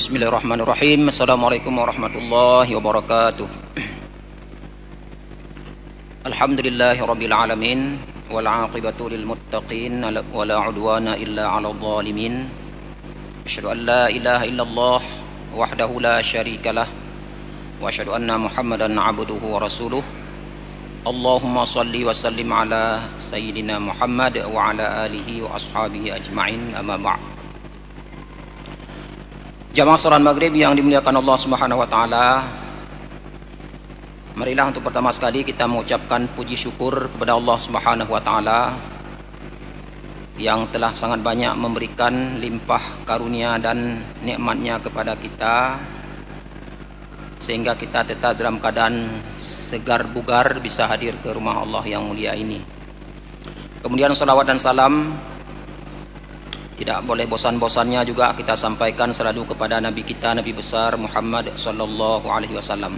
Bismillahirrahmanirrahim Assalamualaikum warahmatullahi wabarakatuh Alhamdulillahi rabbil alamin Wal aqibatu lil muttaqin Wa la udwana illa ala zalimin Asyadu an la ilaha illallah Wahdahu la syarika lah Wa asyadu anna muhammadan abduhu wa rasuluh Allahumma salli wa sallim ala Sayyidina Muhammad Wa ala alihi wa ashabihi ajma'in Amma ba'd Jamaah salat maghrib yang dimuliakan Allah Subhanahu wa taala. Marilah untuk pertama sekali kita mengucapkan puji syukur kepada Allah Subhanahu wa taala yang telah sangat banyak memberikan limpah karunia dan nikmatnya kepada kita sehingga kita tetap dalam keadaan segar bugar bisa hadir ke rumah Allah yang mulia ini. Kemudian salawat dan salam tidak boleh bosan-bosannya juga kita sampaikan selalu kepada Nabi kita Nabi besar Muhammad sallallahu alaihi wasallam.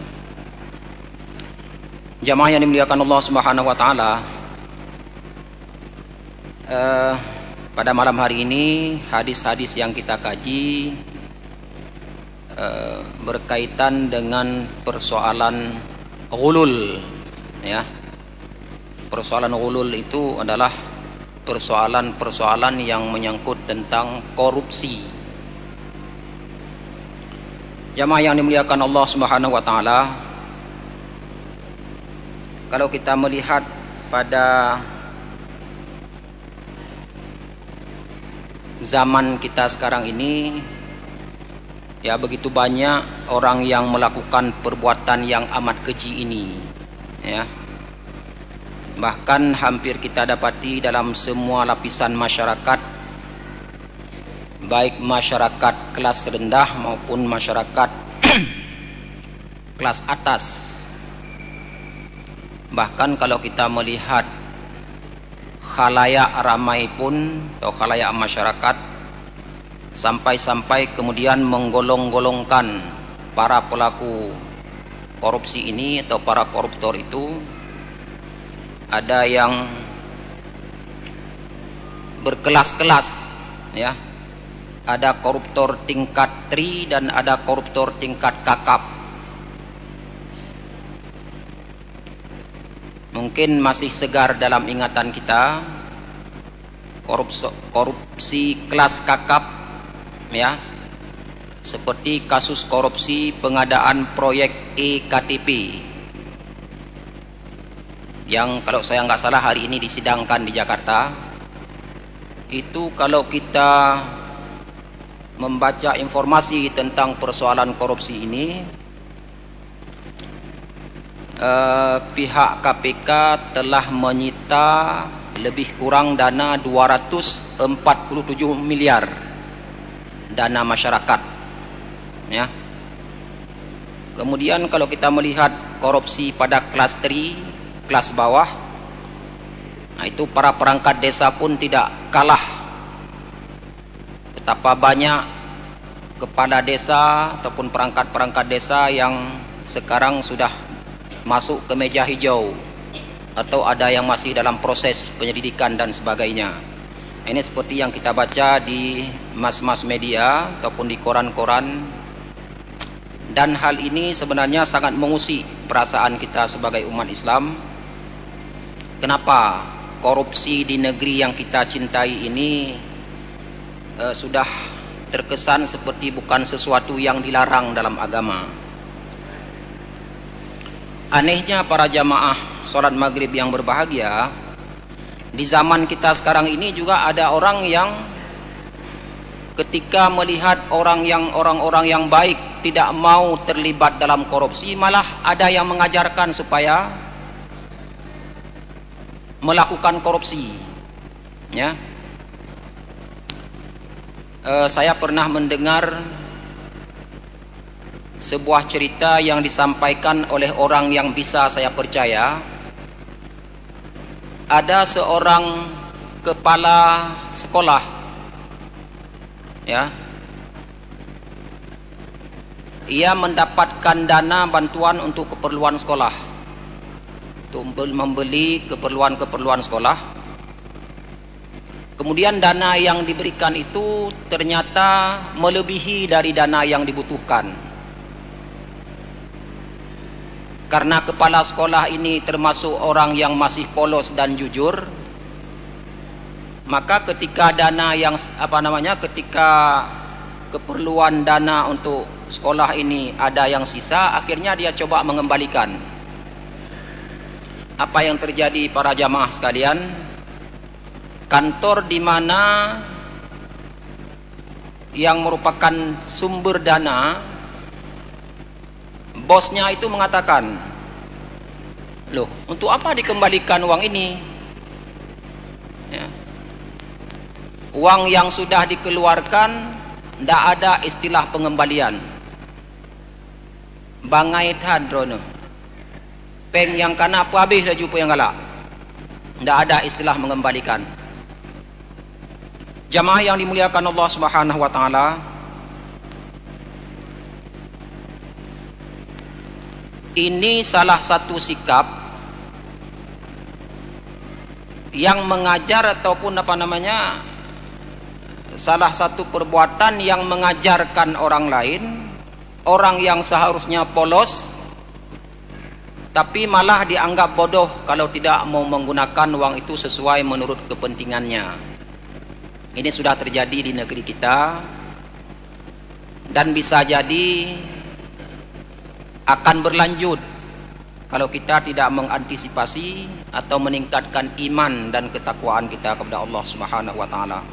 Jamaah yang dimuliakan Allah Subhanahu wa taala. Uh, pada malam hari ini hadis-hadis yang kita kaji uh, berkaitan dengan persoalan gulul ya. Persoalan gulul itu adalah persoalan-persoalan yang menyangkut tentang korupsi. Jamaah yang dimuliakan Allah Subhanahu wa taala, kalau kita melihat pada zaman kita sekarang ini ya begitu banyak orang yang melakukan perbuatan yang amat keji ini ya bahkan hampir kita dapati dalam semua lapisan masyarakat baik masyarakat kelas rendah maupun masyarakat kelas atas. Bahkan kalau kita melihat khalayak ramai pun atau khalayak masyarakat sampai-sampai kemudian menggolong-golongkan para pelaku korupsi ini atau para koruptor itu ada yang berkelas-kelas ya. Ada koruptor tingkat tri dan ada koruptor tingkat kakap. Mungkin masih segar dalam ingatan kita korupsi, korupsi kelas kakap ya. Seperti kasus korupsi pengadaan proyek EKTP yang kalau saya nggak salah hari ini disidangkan di Jakarta itu kalau kita membaca informasi tentang persoalan korupsi ini eh, pihak KPK telah menyita lebih kurang dana 247 miliar dana masyarakat ya. Kemudian kalau kita melihat korupsi pada kelas 3 kelas bawah. Nah itu para perangkat desa pun tidak kalah. Betapa banyak kepala desa ataupun perangkat-perangkat desa yang sekarang sudah masuk ke meja hijau atau ada yang masih dalam proses penyelidikan dan sebagainya. Ini seperti yang kita baca di mas-mas media ataupun di koran-koran. Dan hal ini sebenarnya sangat mengusik perasaan kita sebagai umat Islam Kenapa korupsi di negeri yang kita cintai ini uh, sudah terkesan seperti bukan sesuatu yang dilarang dalam agama. Anehnya para jamaah sholat maghrib yang berbahagia, di zaman kita sekarang ini juga ada orang yang ketika melihat orang yang orang-orang yang baik tidak mau terlibat dalam korupsi, malah ada yang mengajarkan supaya melakukan korupsi. Ya. E, saya pernah mendengar sebuah cerita yang disampaikan oleh orang yang bisa saya percaya. Ada seorang kepala sekolah. Ya. Ia mendapatkan dana bantuan untuk keperluan sekolah untuk membeli keperluan-keperluan sekolah. Kemudian dana yang diberikan itu ternyata melebihi dari dana yang dibutuhkan. Karena kepala sekolah ini termasuk orang yang masih polos dan jujur, maka ketika dana yang apa namanya ketika keperluan dana untuk sekolah ini ada yang sisa, akhirnya dia coba mengembalikan. Apa yang terjadi para jamaah sekalian? kantor di mana yang merupakan sumber dana bosnya itu mengatakan loh untuk apa dikembalikan uang ini ya. uang yang sudah dikeluarkan tidak ada istilah pengembalian bangai hadrono peng yang kana apa habis dah jumpa yang galak. Tidak ada istilah mengembalikan. Jamaah yang dimuliakan Allah Subhanahu wa taala, ini salah satu sikap yang mengajar ataupun apa namanya salah satu perbuatan yang mengajarkan orang lain orang yang seharusnya polos tapi malah dianggap bodoh kalau tidak mau menggunakan uang itu sesuai menurut kepentingannya ini sudah terjadi di negeri kita dan bisa jadi akan berlanjut kalau kita tidak mengantisipasi atau meningkatkan iman dan ketakwaan kita kepada Allah Subhanahu wa taala.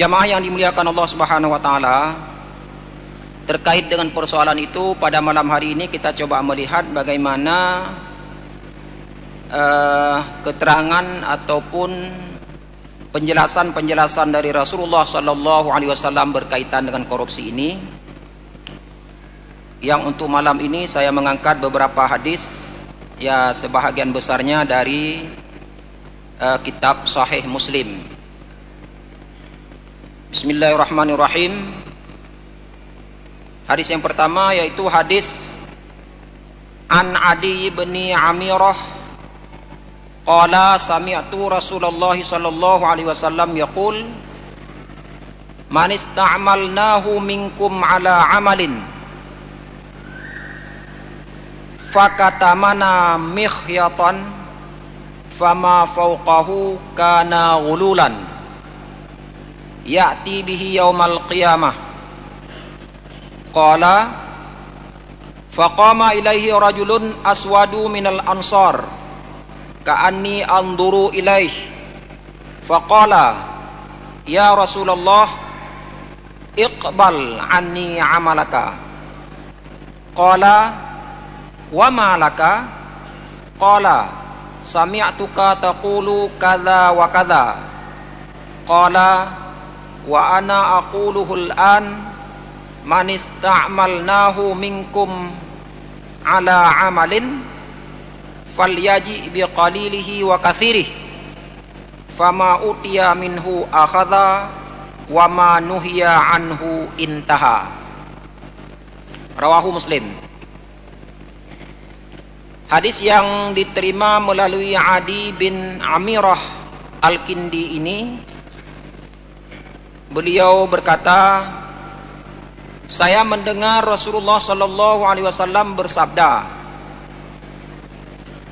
Jamaah yang dimuliakan Allah Subhanahu wa taala, terkait dengan persoalan itu pada malam hari ini kita coba melihat bagaimana uh, keterangan ataupun penjelasan-penjelasan dari Rasulullah sallallahu alaihi wasallam berkaitan dengan korupsi ini. Yang untuk malam ini saya mengangkat beberapa hadis ya sebahagian besarnya dari uh, kitab Sahih Muslim. Bismillahirrahmanirrahim Hadis yang pertama yaitu hadis An Adi bin Amirah. Qala sami'tu Rasulullah sallallahu alaihi wasallam yaqul Man ista'malnahu minkum ala amalin fakatamana mikhyatan fama fawqahu kana ghululan ya'ti bihi yaumal qiyamah qala faqama ilaihi rajulun aswadu minal ansar ka'anni anduru ilaih. Faqala ya Rasulullah iqbal anni amalaka. Qala wa ma laka? Qala sami'tuka taqulu kadza wa kadza. Qala wa ana aquluhu al-an man ista'malnahu minkum ala amalin falyaji bi qalilihi wa kathirih. Fama utiya minhu akhadha wa ma nuhiya anhu intaha. Rawahu muslim. Hadis yang diterima melalui Adi bin Amirah Al-Kindi ini beliau berkata saya mendengar Rasulullah sallallahu alaihi wasallam bersabda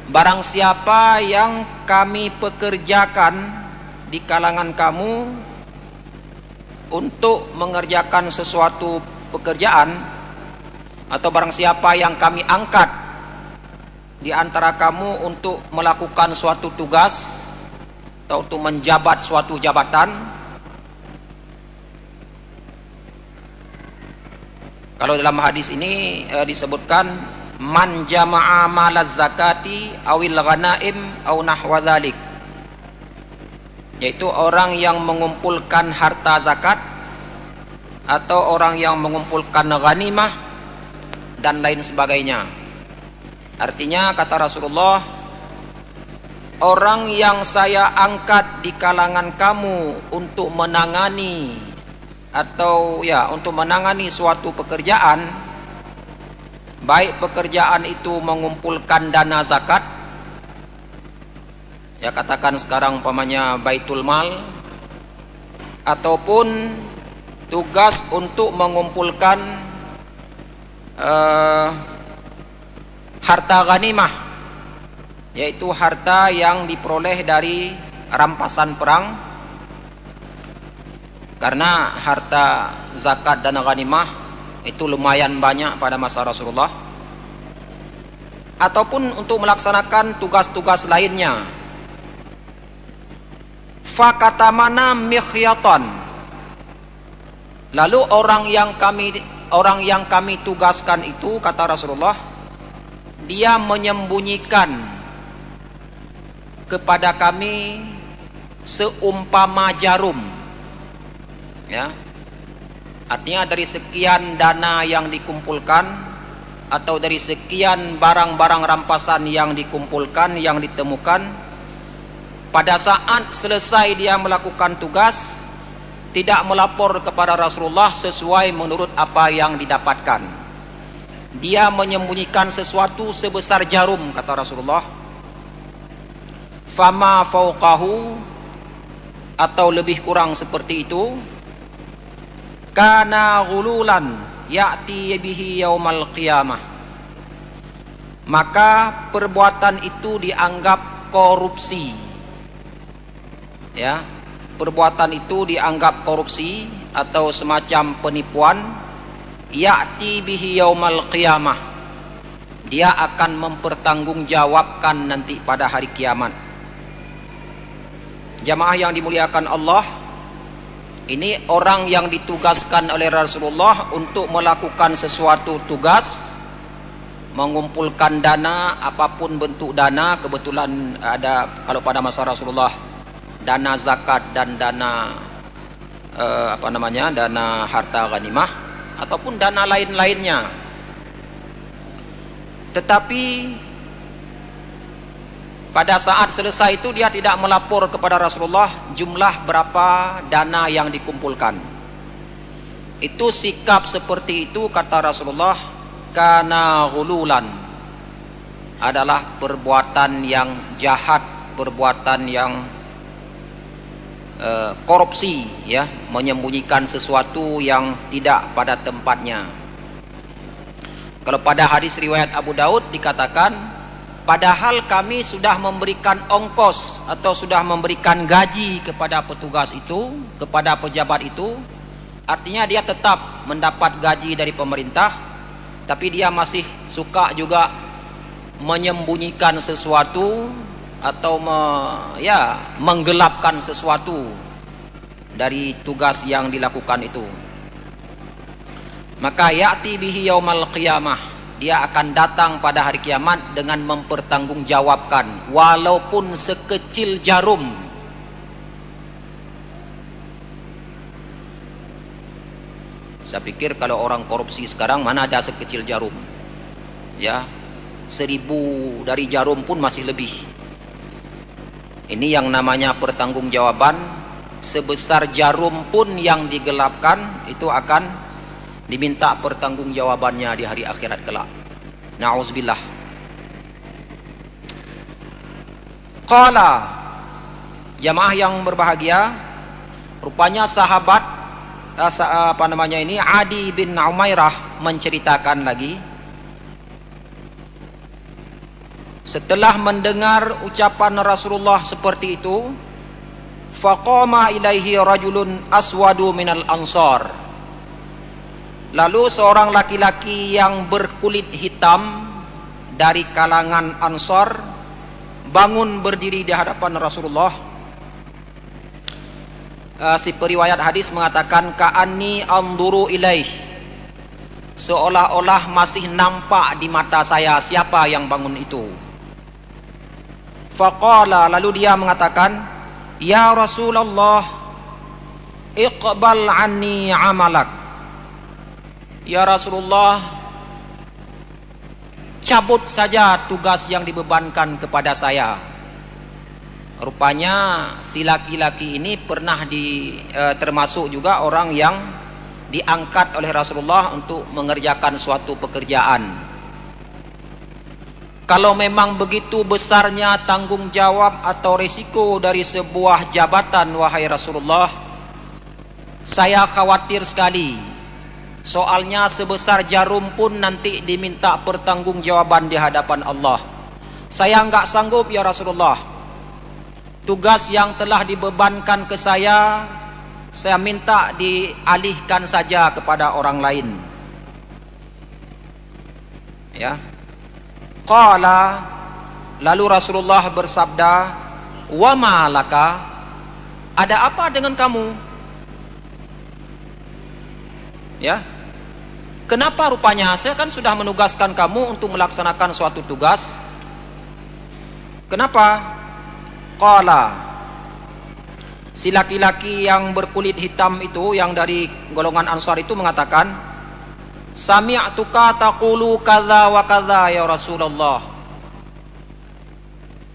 Barang siapa yang kami pekerjakan di kalangan kamu untuk mengerjakan sesuatu pekerjaan atau barang siapa yang kami angkat di antara kamu untuk melakukan suatu tugas atau untuk menjabat suatu jabatan kalau dalam hadis ini e, disebutkan man jama'a malaz zakati awil ghanaim au nahwa yaitu orang yang mengumpulkan harta zakat atau orang yang mengumpulkan ghanimah dan lain sebagainya. Artinya kata Rasulullah orang yang saya angkat di kalangan kamu untuk menangani atau ya untuk menangani suatu pekerjaan baik pekerjaan itu mengumpulkan dana zakat ya katakan sekarang umpamanya baitul mal ataupun tugas untuk mengumpulkan uh, harta ghanimah yaitu harta yang diperoleh dari rampasan perang karena harta zakat dan ghanimah itu lumayan banyak pada masa Rasulullah. Ataupun untuk melaksanakan tugas-tugas lainnya. Fakatamana mikhyatan. Lalu orang yang kami orang yang kami tugaskan itu kata Rasulullah dia menyembunyikan kepada kami seumpama jarum ya artinya dari sekian dana yang dikumpulkan atau dari sekian barang-barang rampasan yang dikumpulkan yang ditemukan pada saat selesai dia melakukan tugas tidak melapor kepada Rasulullah sesuai menurut apa yang didapatkan. Dia menyembunyikan sesuatu sebesar jarum kata Rasulullah. Fama fauqahu atau lebih kurang seperti itu kana ghululan ya'ti bihi yaumal qiyamah. Maka perbuatan itu dianggap korupsi. Ya, perbuatan itu dianggap korupsi atau semacam penipuan ya'ti bihi yaumal qiyamah dia akan mempertanggungjawabkan nanti pada hari kiamat jamaah yang dimuliakan Allah ini orang yang ditugaskan oleh Rasulullah untuk melakukan sesuatu tugas mengumpulkan dana apa pun bentuk dana kebetulan ada kalau pada masa Rasulullah dana zakat dan dana eh, apa namanya dana harta ghanimah ataupun dana lain-lainnya. Tetapi pada saat selesai itu dia tidak melapor kepada Rasulullah jumlah berapa dana yang dikumpulkan. Itu sikap seperti itu kata Rasulullah karena hululan adalah perbuatan yang jahat perbuatan yang Eh, korupsi ya menyembunyikan sesuatu yang tidak pada tempatnya. Kalau pada hadis riwayat Abu Daud dikatakan padahal kami sudah memberikan ongkos atau sudah memberikan gaji kepada petugas itu kepada pejabat itu. Artinya dia tetap mendapat gaji dari pemerintah tapi dia masih suka juga menyembunyikan sesuatu atau me, ya menggelapkan sesuatu dari tugas yang dilakukan itu. Maka ya'ti bihi yaumal qiyamah dia akan datang pada hari kiamat dengan mempertanggungjawabkan walaupun sekecil jarum. Saya pikir kalau orang korupsi sekarang mana ada sekecil jarum? Ya seribu dari jarum pun masih lebih. Ini yang namanya pertanggungjawaban sebesar jarum pun yang digelapkan itu akan diminta pertanggungjawabannya di hari akhirat kelak. Nauzubillah. Qala jamaah yang berbahagia rupanya sahabat eh, apa namanya ini Adi bin Umairah menceritakan lagi Setelah mendengar ucapan Rasulullah seperti itu, faqama ilaihi rajulun aswadu minal ansar. Lalu seorang laki-laki yang berkulit hitam dari kalangan Ansar bangun berdiri di hadapan Rasulullah. Uh, si periwayat hadis mengatakan ka'anni anduru ilaih seolah-olah masih nampak di mata saya siapa yang bangun itu Faqala lalu dia mengatakan, "Ya Rasulullah, iqbal anni amalak." Ya Rasulullah, cabut saja tugas yang dibebankan kepada saya. Rupanya si laki-laki ini pernah di e, termasuk juga orang yang diangkat oleh Rasulullah untuk mengerjakan suatu pekerjaan kalau memang begitu besarnya tanggung jawab atau risiko dari sebuah jabatan wahai Rasulullah saya khawatir sekali soalnya sebesar jarum pun nanti diminta pertanggungjawaban di hadapan Allah saya enggak sanggup ya Rasulullah tugas yang telah dibebankan ke saya saya minta dialihkan saja kepada orang lain ya Qala lalu Rasulullah bersabda, "Wa malaka? Ada apa dengan kamu?" Ya. Kenapa rupanya saya kan sudah menugaskan kamu untuk melaksanakan suatu tugas? Kenapa? Qala Si laki-laki yang berkulit hitam itu yang dari golongan Ansar itu mengatakan, Sami'tuka taqulu kadza wa kadza ya Rasulullah.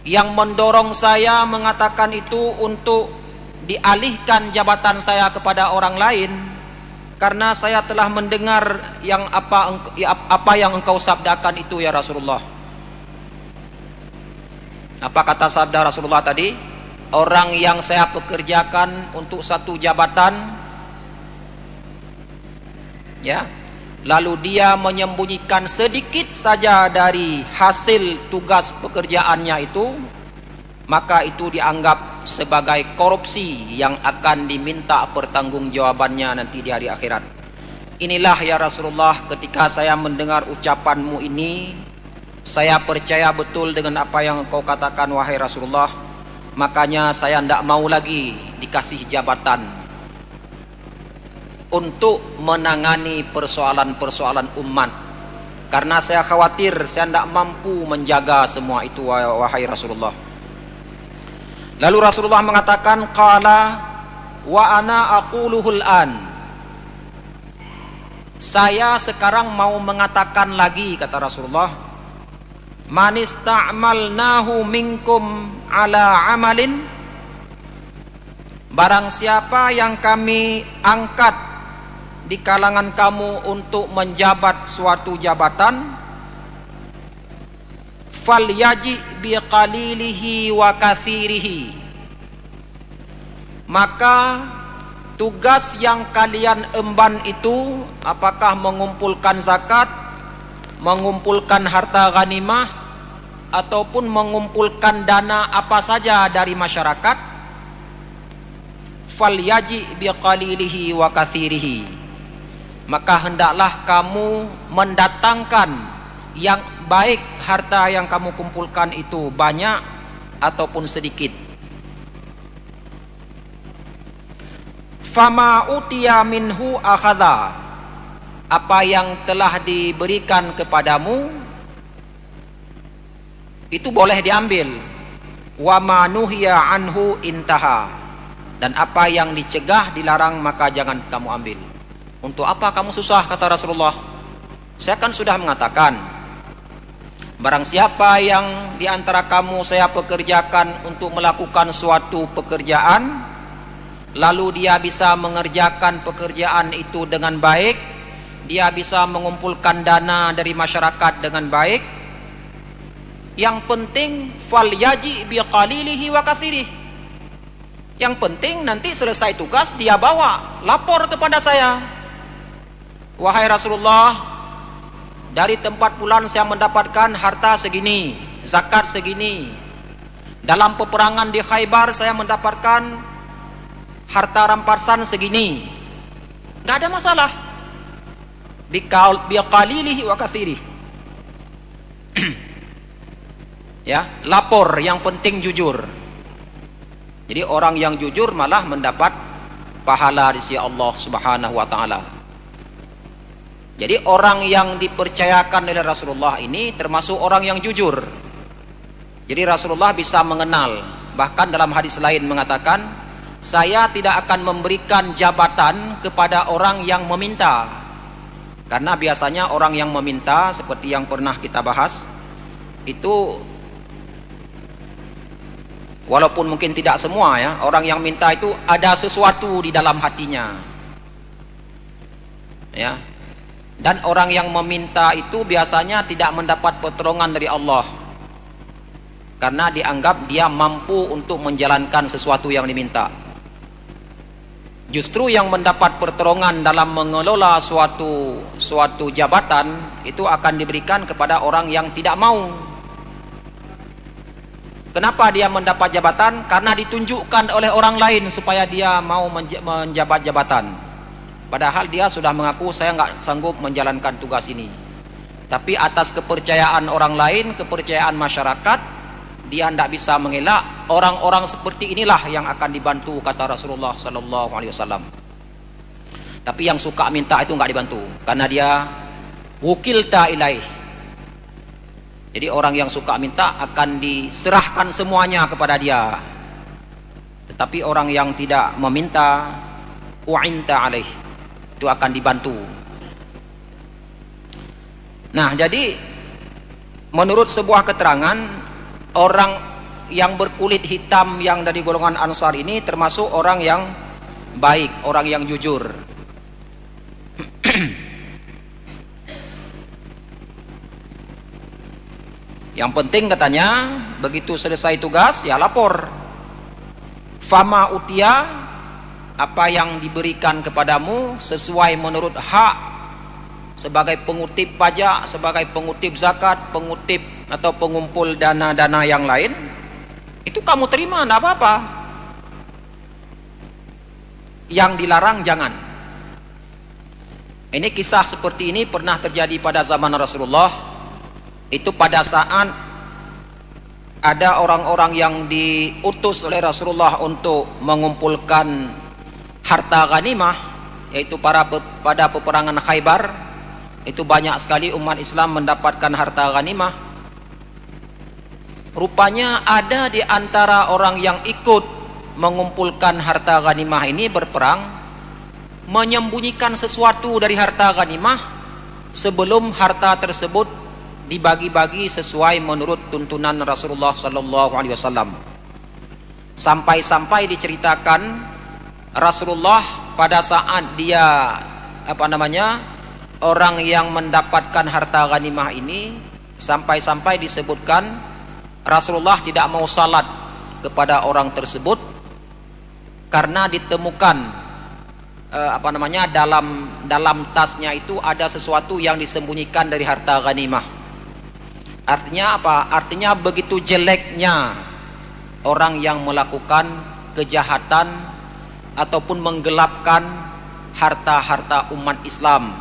Yang mendorong saya mengatakan itu untuk dialihkan jabatan saya kepada orang lain karena saya telah mendengar yang apa ya, apa yang engkau sabdakan itu ya Rasulullah. Apa kata sabda Rasulullah tadi? Orang yang saya pekerjakan untuk satu jabatan ya lalu dia menyembunyikan sedikit saja dari hasil tugas pekerjaannya itu maka itu dianggap sebagai korupsi yang akan diminta pertanggungjawabannya nanti di hari akhirat. Inilah ya Rasulullah ketika saya mendengar ucapanmu ini saya percaya betul dengan apa yang kau katakan wahai Rasulullah. Makanya saya tidak mau lagi dikasih jabatan untuk menangani persoalan-persoalan umat. Karena saya khawatir saya tidak mampu menjaga semua itu wahai Rasulullah lalu Rasulullah mengatakan qala wa ana aquluhul an. Saya sekarang mau mengatakan lagi kata Rasulullah. Man ista'malnahu minkum ala amalin. Barang siapa yang kami angkat di kalangan kamu untuk menjabat suatu jabatan falyaji biqalilihi wa kathirihi. Maka tugas yang kalian emban itu apakah mengumpulkan zakat mengumpulkan harta ghanimah ataupun mengumpulkan dana apa saja dari masyarakat falyaji biqalilihi wa kathirihi. Maka hendaklah kamu mendatangkan yang baik harta yang kamu kumpulkan itu banyak ataupun sedikit. Fama utiya minhu akhadha. Apa yang telah diberikan kepadamu itu boleh diambil. Wa manuhiya anhu intaha. Dan apa yang dicegah dilarang maka jangan kamu ambil. Untuk apa kamu susah kata Rasulullah? Saya kan sudah mengatakan Barang siapa yang di antara kamu saya pekerjakan untuk melakukan suatu pekerjaan Lalu dia bisa mengerjakan pekerjaan itu dengan baik Dia bisa mengumpulkan dana dari masyarakat dengan baik Yang penting fal yaji biqalilihi wa kathirih Yang penting nanti selesai tugas dia bawa lapor kepada saya. Wahai Rasulullah Dari tempat pulang saya mendapatkan harta segini Zakat segini Dalam peperangan di Khaybar saya mendapatkan Harta rampasan segini Gak ada masalah Biqalilihi wa kathirih Ya, lapor yang penting jujur. Jadi orang yang jujur malah mendapat pahala di sisi Allah Subhanahu wa taala. Jadi orang yang dipercayakan oleh Rasulullah ini termasuk orang yang jujur. Jadi Rasulullah bisa mengenal. Bahkan dalam hadis lain mengatakan, saya tidak akan memberikan jabatan kepada orang yang meminta. Karena biasanya orang yang meminta seperti yang pernah kita bahas itu walaupun mungkin tidak semua ya, orang yang minta itu ada sesuatu di dalam hatinya. Ya, dan orang yang meminta itu biasanya tidak mendapat pertolongan dari Allah karena dianggap dia mampu untuk menjalankan sesuatu yang diminta. Justru yang mendapat pertolongan dalam mengelola suatu suatu jabatan itu akan diberikan kepada orang yang tidak mau. Kenapa dia mendapat jabatan? Karena ditunjukkan oleh orang lain supaya dia mau menjabat jabatan. Padahal dia sudah mengaku saya nggak sanggup menjalankan tugas ini. Tapi atas kepercayaan orang lain, kepercayaan masyarakat, dia tidak bisa mengelak orang-orang seperti inilah yang akan dibantu kata Rasulullah Sallallahu Alaihi Wasallam. Tapi yang suka minta itu nggak dibantu karena dia wukil ilaih. Jadi orang yang suka minta akan diserahkan semuanya kepada dia. Tetapi orang yang tidak meminta wa'inta alaih itu akan dibantu. Nah, jadi menurut sebuah keterangan orang yang berkulit hitam yang dari golongan Ansar ini termasuk orang yang baik, orang yang jujur. yang penting katanya begitu selesai tugas ya lapor. Fama utia apa yang diberikan kepadamu sesuai menurut hak sebagai pengutip pajak, sebagai pengutip zakat, pengutip atau pengumpul dana-dana yang lain itu kamu terima tidak apa-apa. Yang dilarang jangan. Ini kisah seperti ini pernah terjadi pada zaman Rasulullah. Itu pada saat ada orang-orang yang diutus oleh Rasulullah untuk mengumpulkan harta ghanimah yaitu para pada peperangan Khaybar itu banyak sekali umat Islam mendapatkan harta ghanimah Rupanya ada di antara orang yang ikut mengumpulkan harta ghanimah ini berperang menyembunyikan sesuatu dari harta ghanimah sebelum harta tersebut dibagi-bagi sesuai menurut tuntunan Rasulullah sallallahu alaihi wasallam. Sampai-sampai diceritakan Rasulullah pada saat dia apa namanya orang yang mendapatkan harta ghanimah ini sampai-sampai disebutkan Rasulullah tidak mau salat kepada orang tersebut karena ditemukan eh, apa namanya dalam dalam tasnya itu ada sesuatu yang disembunyikan dari harta ghanimah. Artinya apa? Artinya begitu jeleknya orang yang melakukan kejahatan ataupun menggelapkan harta-harta umat Islam.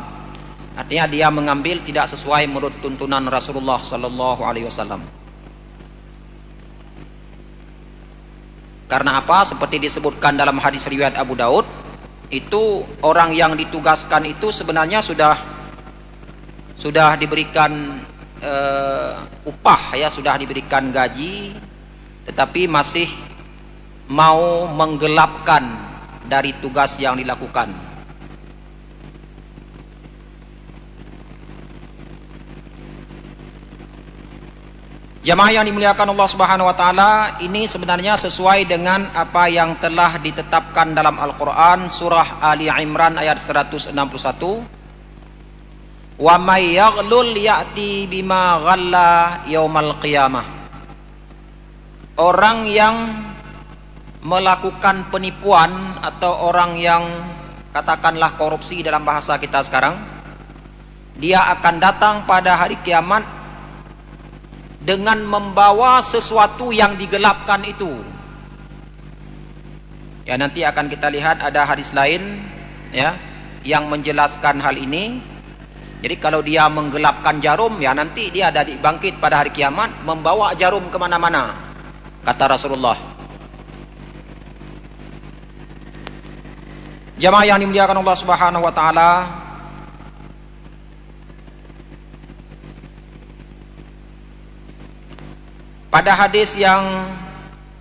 Artinya dia mengambil tidak sesuai menurut tuntunan Rasulullah sallallahu alaihi wasallam. Karena apa? Seperti disebutkan dalam hadis riwayat Abu Daud, itu orang yang ditugaskan itu sebenarnya sudah sudah diberikan uh, upah ya, sudah diberikan gaji, tetapi masih mau menggelapkan dari tugas yang dilakukan. Jamaah yang dimuliakan Allah Subhanahu wa taala, ini sebenarnya sesuai dengan apa yang telah ditetapkan dalam Al-Qur'an surah Ali Imran ayat 161. Wa may yaghlul ya'ti bima ghalla yaumal qiyamah. Orang yang melakukan penipuan atau orang yang katakanlah korupsi dalam bahasa kita sekarang, dia akan datang pada hari kiamat dengan membawa sesuatu yang digelapkan itu. Ya nanti akan kita lihat ada hadis lain ya yang menjelaskan hal ini. Jadi kalau dia menggelapkan jarum ya nanti dia ada dibangkit pada hari kiamat membawa jarum ke mana-mana kata Rasulullah. Jamaah yang dimuliakan Allah Subhanahu wa taala, Pada hadis yang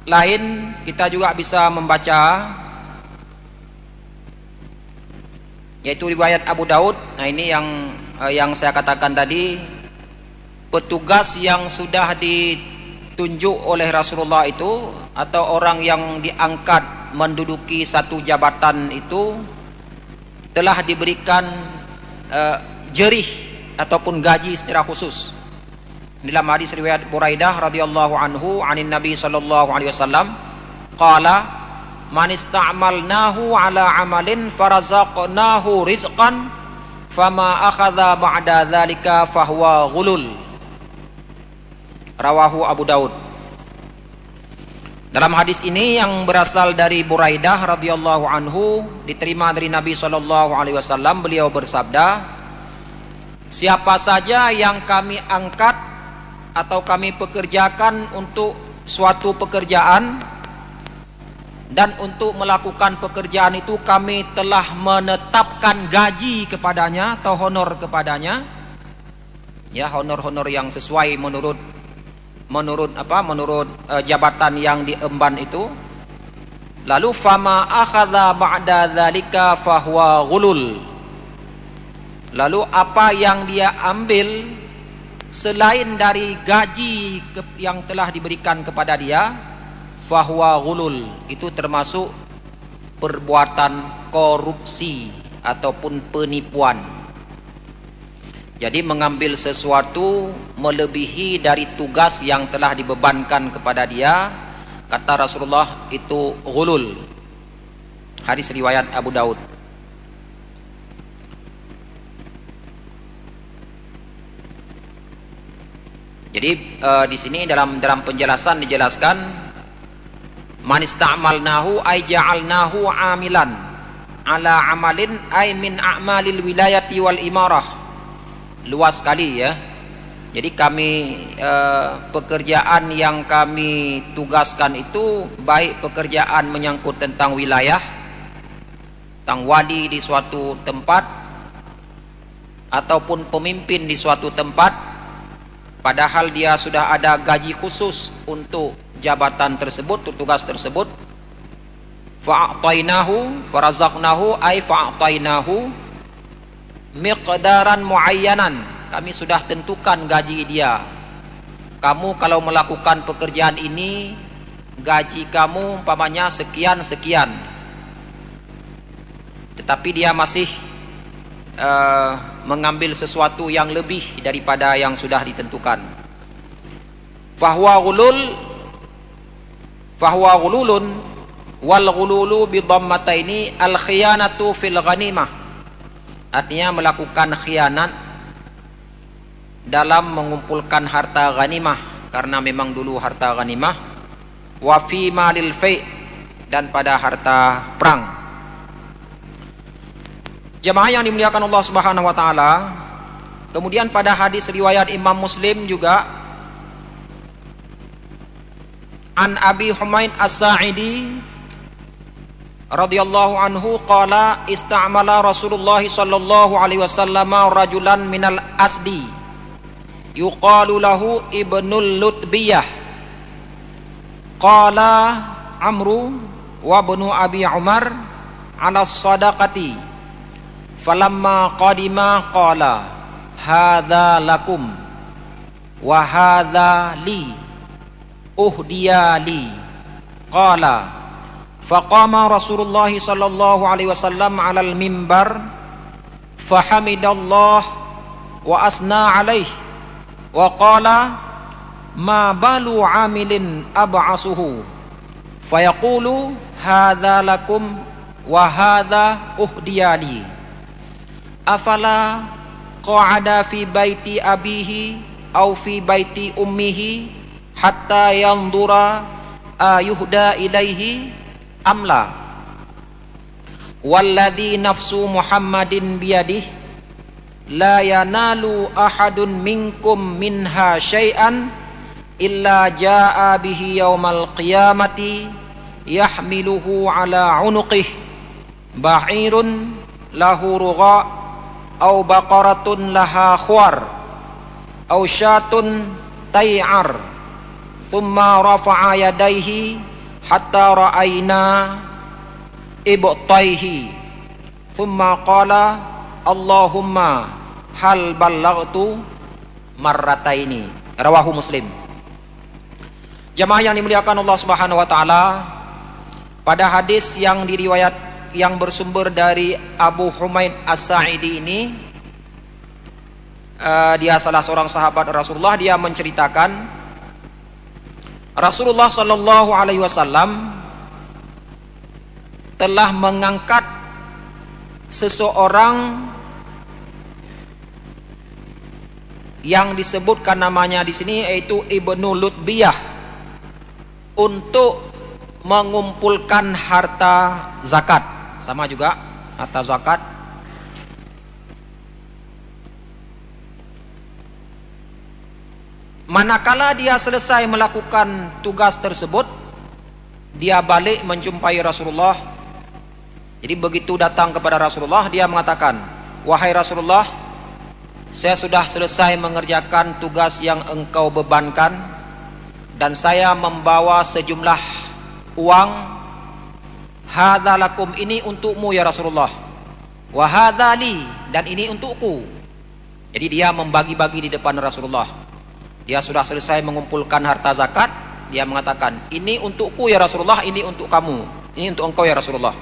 lain kita juga bisa membaca yaitu riwayat Abu Daud. Nah, ini yang eh, yang saya katakan tadi petugas yang sudah ditunjuk oleh Rasulullah itu atau orang yang diangkat menduduki satu jabatan itu telah diberikan eh, jerih ataupun gaji secara khusus. Dalam hadis riwayat Buraidah radhiyallahu anhu anin Nabi sallallahu alaihi wasallam qala man ista'malnahu ala amalin farazaqnahu rizqan fama akhadha ba'da dzalika fahuwa ghulul rawahu Abu Daud dalam hadis ini yang berasal dari Buraidah radhiyallahu anhu diterima dari Nabi sallallahu alaihi wasallam beliau bersabda Siapa saja yang kami angkat atau kami pekerjakan untuk suatu pekerjaan dan untuk melakukan pekerjaan itu kami telah menetapkan gaji kepadanya atau honor kepadanya ya honor-honor yang sesuai menurut menurut apa menurut uh, jabatan yang diemban itu lalu fama akhadha ba'da dzalika fahuwa ghulul. Lalu apa yang dia ambil selain dari gaji yang telah diberikan kepada dia fahuwa gulul itu termasuk perbuatan korupsi ataupun penipuan jadi mengambil sesuatu melebihi dari tugas yang telah dibebankan kepada dia kata Rasulullah itu gulul hadis riwayat Abu Daud Jadi uh, di sini dalam dalam penjelasan dijelaskan man ista'malnahu ay ja'alnahu amilan ala amalin ay min a'malil wilayati wal imarah. Luas sekali ya. Jadi kami uh, pekerjaan yang kami tugaskan itu baik pekerjaan menyangkut tentang wilayah, tentang wali di suatu tempat ataupun pemimpin di suatu tempat padahal dia sudah ada gaji khusus untuk jabatan tersebut, untuk tugas tersebut. Fa'atainahu farazaqnahu ay fa'atainahu miqdaran muayyanan. Kami sudah tentukan gaji dia. Kamu kalau melakukan pekerjaan ini gaji kamu umpamanya sekian sekian. Tetapi dia masih uh, mengambil sesuatu yang lebih daripada yang sudah ditentukan. Fahuwa gulul fahuwa gululun wal gululu bi dhammataini al khiyanatu fil ghanimah. Artinya melakukan khianat dalam mengumpulkan harta ghanimah karena memang dulu harta ghanimah wa fi malil fai dan pada harta perang. Jemaah yang dimuliakan Allah Subhanahu wa taala. Kemudian pada hadis riwayat Imam Muslim juga An Abi Humaid As-Sa'idi radhiyallahu anhu qala istamala Rasulullah sallallahu alaihi wasallam rajulan minal asdi. Yuqalu lahu ibnul lutbiyah. Qala amru wa ibnu abi umar ala sadaqati. Falamma qadima qala hadza lakum wa hadza li uhdiya li. Qala faqama rasulullah sallallahu alaihi wasallam alal mimbar fahamidallah wa asna alaih wa qala ma balu amilin ab'asuhu? Fayaqulu hadza lakum wa hadza uhdiyali afala qa'ada fi baiti abihi au fi baiti ummihi hatta yandura ayuhda ilaihi amla walladhi nafsu muhammadin biyadih la yanalu ahadun minkum minha syai'an illa jaa bihi yaumal qiyamati yahmiluhu ala unuqih ba'irun lahu rugha' au baqaratun laha khuar au syatun tay'ar thumma rafa'a yadayhi hatta ra'ayna ibtaihi. Thumma qala Allahumma hal ballaghtu marrataini. Rawahu muslim. Jamaah yang dimuliakan Allah Subhanahu wa taala pada hadis yang diriwayat yang bersumber dari Abu Humaid As-Sa'idi ini uh, dia salah seorang sahabat Rasulullah dia menceritakan Rasulullah sallallahu alaihi wasallam telah mengangkat seseorang yang disebutkan namanya di sini yaitu Ibnu Lutbiyah untuk mengumpulkan harta zakat. Sama juga harta zakat manakala dia selesai melakukan tugas tersebut dia balik menjumpai Rasulullah. Jadi begitu datang kepada Rasulullah dia mengatakan wahai Rasulullah saya sudah selesai mengerjakan tugas yang engkau bebankan dan saya membawa sejumlah uang. Hadzalakum ini untukmu ya Rasulullah. Wa hadzali dan ini untukku. Jadi dia membagi-bagi di depan Rasulullah dia sudah selesai mengumpulkan harta zakat dia mengatakan ini untukku ya Rasulullah ini untuk kamu. Ini untuk engkau ya Rasulullah.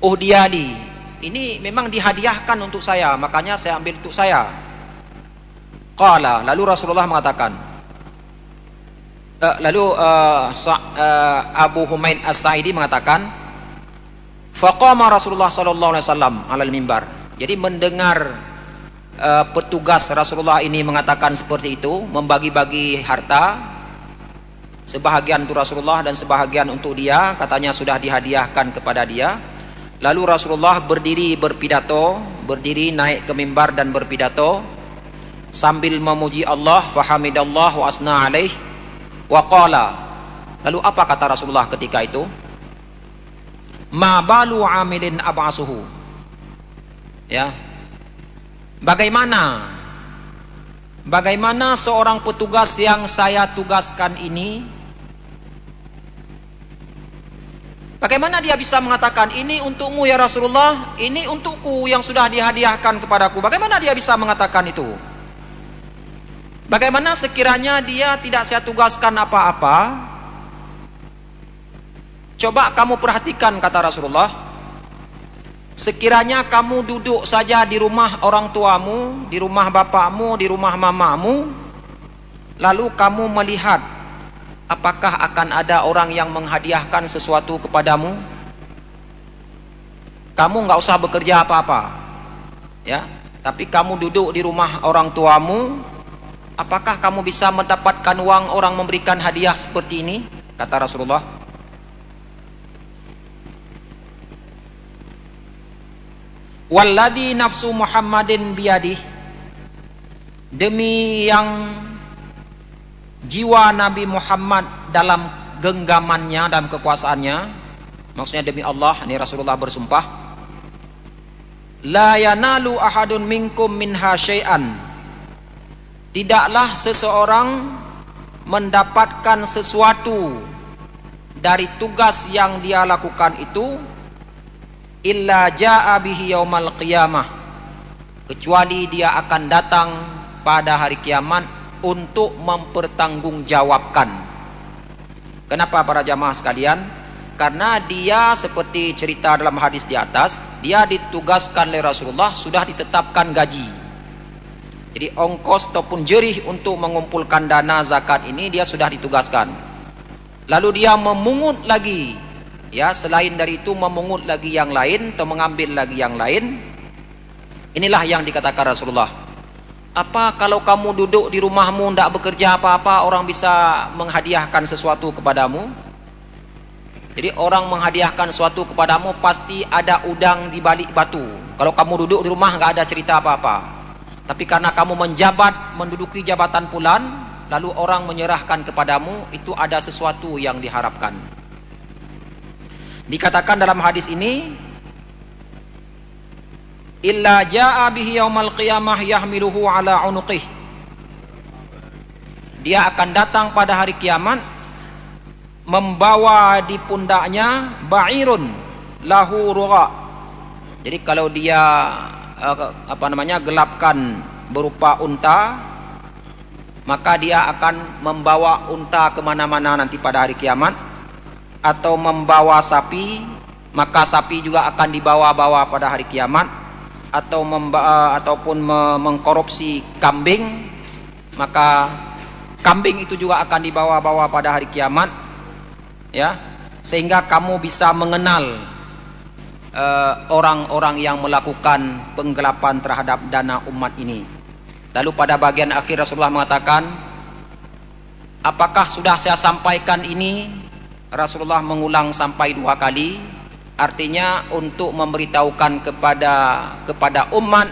Uhdiyali ini memang dihadiahkan untuk saya makanya saya ambil untuk saya. Qala lalu Rasulullah mengatakan uh, lalu uh, Abu Humaid As-Sa'idi mengatakan faqama Rasulullah sallallahu alaihi wasallam alal mimbar. Jadi mendengar uh, petugas Rasulullah ini mengatakan seperti itu, membagi-bagi harta sebahagian untuk Rasulullah dan sebahagian untuk dia, katanya sudah dihadiahkan kepada dia. Lalu Rasulullah berdiri berpidato, berdiri naik ke mimbar dan berpidato sambil memuji Allah, fahamidallah wa asna alaih Waqala. Lalu apa kata Rasulullah ketika itu? Ma balu amilin abasuhu. Ya. Bagaimana? Bagaimana seorang petugas yang saya tugaskan ini Bagaimana dia bisa mengatakan ini untukmu ya Rasulullah, ini untukku yang sudah dihadiahkan kepadaku. Bagaimana dia bisa mengatakan itu? Bagaimana sekiranya dia tidak saya tugaskan apa-apa? Coba kamu perhatikan kata Rasulullah. Sekiranya kamu duduk saja di rumah orang tuamu, di rumah bapakmu, di rumah mamamu, lalu kamu melihat apakah akan ada orang yang menghadiahkan sesuatu kepadamu? Kamu nggak usah bekerja apa-apa, ya. Tapi kamu duduk di rumah orang tuamu, Apakah kamu bisa mendapatkan uang orang memberikan hadiah seperti ini? Kata Rasulullah. Walladhi nafsu Muhammadin biyadih. Demi yang jiwa Nabi Muhammad dalam genggamannya dalam kekuasaannya. Maksudnya demi Allah ini Rasulullah bersumpah. La yanalu ahadun minkum minha syai'an. Tidaklah seseorang mendapatkan sesuatu dari tugas yang dia lakukan itu illa jaa bihi yaumal qiyamah kecuali dia akan datang pada hari kiamat untuk mempertanggungjawabkan. Kenapa para jamaah sekalian? Karena dia seperti cerita dalam hadis di atas, dia ditugaskan oleh Rasulullah sudah ditetapkan gaji. Jadi ongkos ataupun jerih untuk mengumpulkan dana zakat ini dia sudah ditugaskan. Lalu dia memungut lagi. Ya, selain dari itu memungut lagi yang lain atau mengambil lagi yang lain. Inilah yang dikatakan Rasulullah. Apa kalau kamu duduk di rumahmu tidak bekerja apa-apa orang bisa menghadiahkan sesuatu kepadamu? Jadi orang menghadiahkan sesuatu kepadamu pasti ada udang di balik batu. Kalau kamu duduk di rumah nggak ada cerita apa-apa. Tapi karena kamu menjabat, menduduki jabatan pulan, lalu orang menyerahkan kepadamu, itu ada sesuatu yang diharapkan. Dikatakan dalam hadis ini, illa jaa bihi yaumal qiyamah yahmiluhu ala unuqih. Dia akan datang pada hari kiamat membawa di pundaknya ba'irun lahu ruga. Jadi kalau dia uh, apa namanya gelapkan berupa unta maka dia akan membawa unta ke mana-mana nanti pada hari kiamat atau membawa sapi maka sapi juga akan dibawa-bawa pada hari kiamat atau memba ataupun mengkorupsi kambing maka kambing itu juga akan dibawa-bawa pada hari kiamat ya sehingga kamu bisa mengenal eh, orang-orang uh, yang melakukan penggelapan terhadap dana umat ini. Lalu pada bagian akhir Rasulullah mengatakan apakah sudah saya sampaikan ini Rasulullah mengulang sampai dua kali artinya untuk memberitahukan kepada kepada umat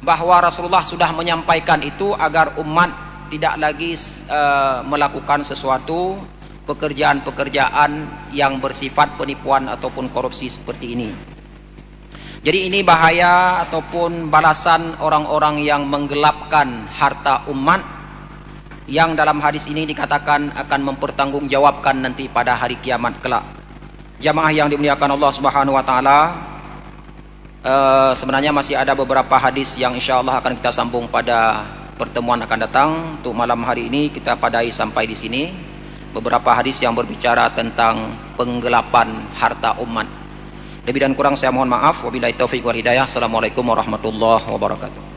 bahwa Rasulullah sudah menyampaikan itu agar umat tidak lagi uh, melakukan sesuatu pekerjaan-pekerjaan yang bersifat penipuan ataupun korupsi seperti ini. Jadi ini bahaya ataupun balasan orang-orang yang menggelapkan harta umat yang dalam hadis ini dikatakan akan mempertanggungjawabkan nanti pada hari kiamat kelak. Jamaah yang dimuliakan Allah Subhanahu wa taala uh, sebenarnya masih ada beberapa hadis yang insya Allah akan kita sambung pada pertemuan akan datang. Untuk malam hari ini kita padai sampai di sini. Beberapa hadis yang berbicara tentang penggelapan harta umat. Lebih dan kurang saya mohon maaf. Wabillahi taufik wal hidayah. Assalamualaikum warahmatullahi wabarakatuh